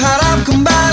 harap kembali.